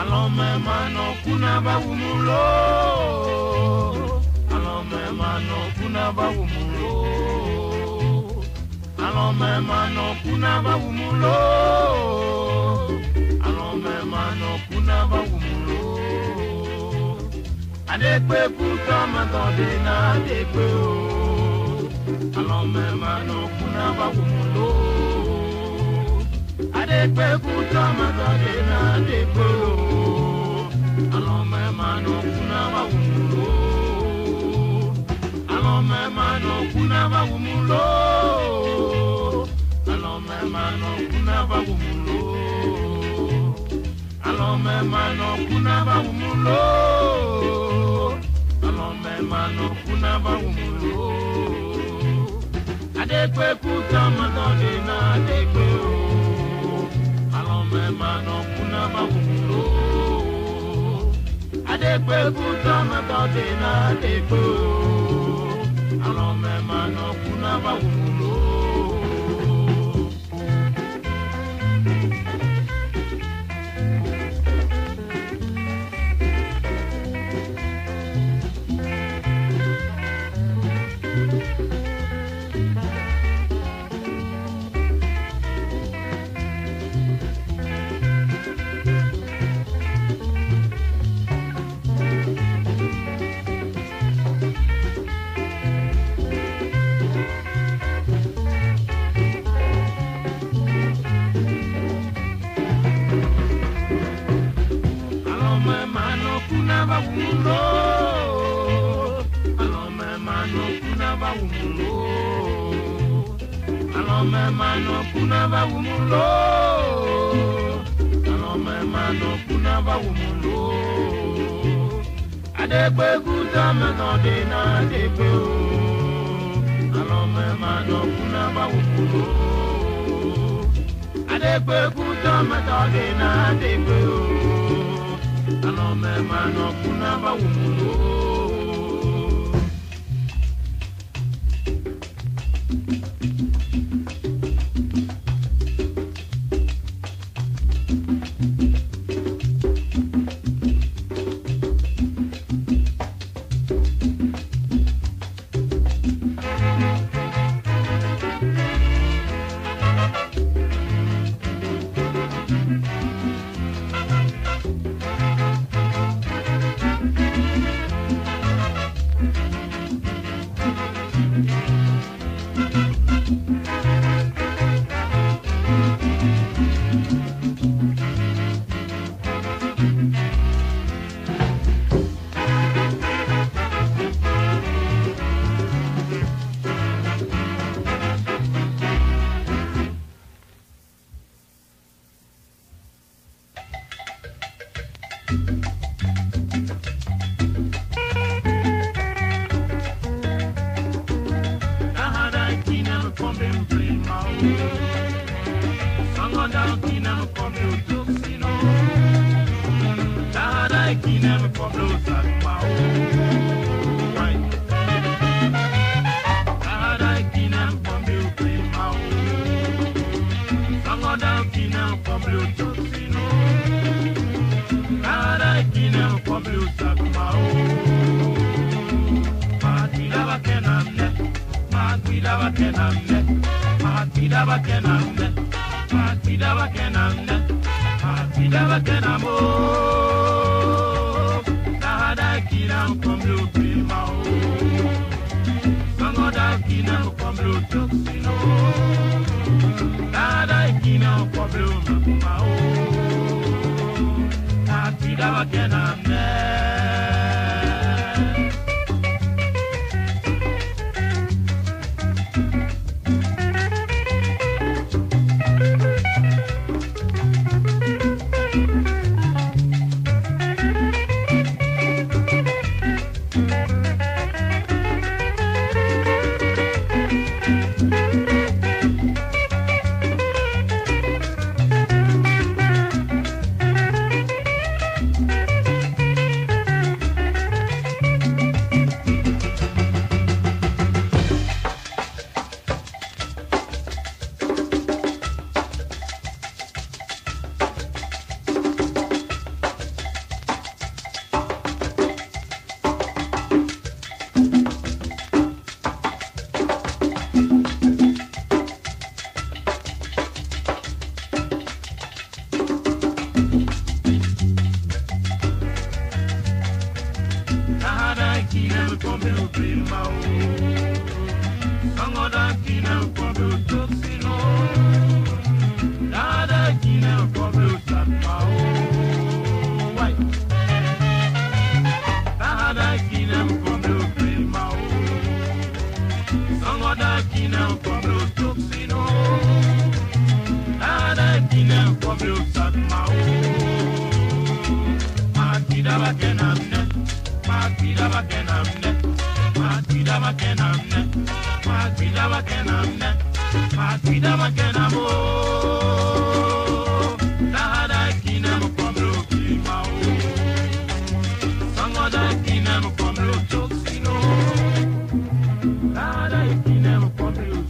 alome mano kuna bawumulo alome mano kuna bawumulo alome mano kuna bawumulo alome mano kuna bawumulo adekpe kuta matode na adekpe o. Alome mano kuna bawumulo adekpe kuta matode na adekpe o alome mano kuna bawumulo alome mano kuna bawumulo alome mano kuna bawumulo alome mano kuna bawumulo alome mano kuna bawumulo adekpe kuta matode na adekpe o. Alome mano kuna bawumulo adekpe kuta matode na adekpe o alome mano kuna mano kuna bawumulo Alome mano kuna bawumulo Alome mano kuna bawumulo Adekpe kuta metode na adekpe o Alome mano kuna bawumulo Adekpe kuta metode na adekpe o Alome mano kuna bawumulo o Matila kina kombe upima o não kina kombe utopsino Dada kina kombe utapma o daba kɛ na minɛ maa ti daba kɛ na mo lahada kinɛ mo kɔmiro k'i ma o sɔngɔda kinɛ mo kɔmiro tokisino lahada kinɛ mo kɔmiro.